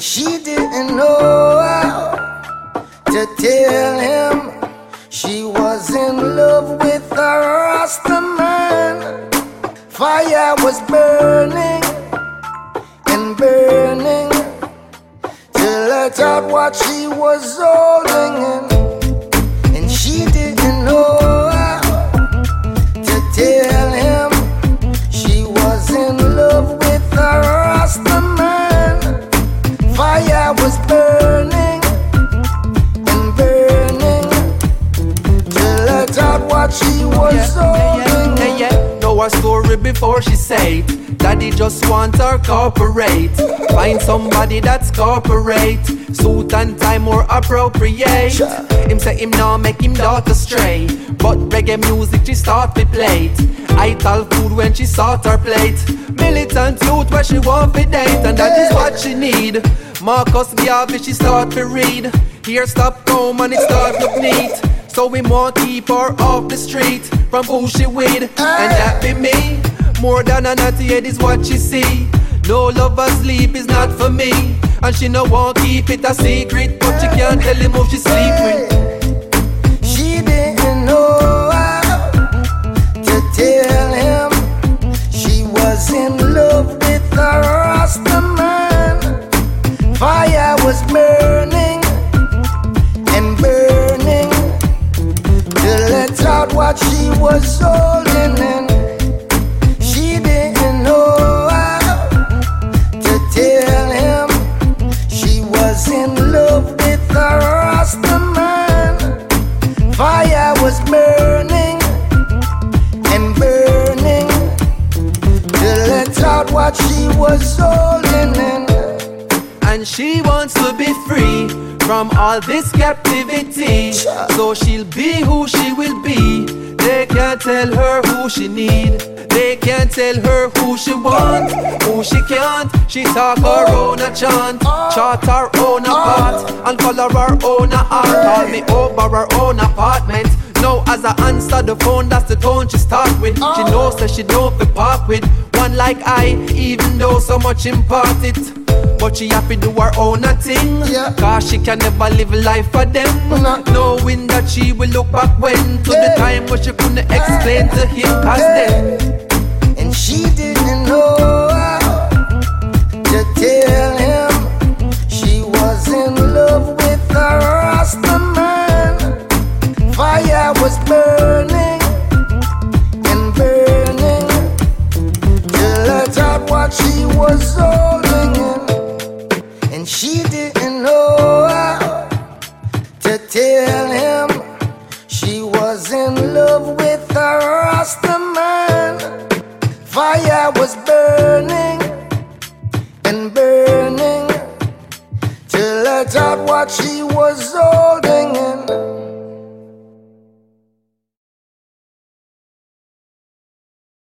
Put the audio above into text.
she didn't know how to tell him she was in love with a Rasta man. Fire was burning and burning till I thought what she was holding in, Know her story before she say. Daddy just want her corporate. Find somebody that's corporate. Suit and tie more appropriate. Him say him now make him daughter stray. But reggae music she start to play. I tell food when she sort her plate. Militant youth where she want to date. And that is what she need. Marcus Garvey she start to read. Here stop home and it start look neat. So we want keep her off the street from who she with, and that be me. More than a naughty head is what she see. No love or sleep is not for me, and she no want keep it a secret, but she can't tell him who she sleep with. It out what she was holding in. She didn't know how to tell him she was in love with a Rasta man. Fire was burning and burning till it out what she was holding she wants to be free from all this captivity. So she'll be who she will be. They can't tell her who she need. They can't tell her who she want, who she can't. She talk her own a chant, chart her own a part, and color her own a art. Call me over her own apartment. Now as I answer the phone, that's the tone she start with. She knows that she don't be part with one like I, even though so much impart it. But she have to do her own a thing. Yeah. Cause she can never live a life for them. No. Knowing that she will look back when To the time when she couldn't explain to him Cause then And she tell him she was in love with a Rasta man. Fire was burning and burning till I thought what she was holding.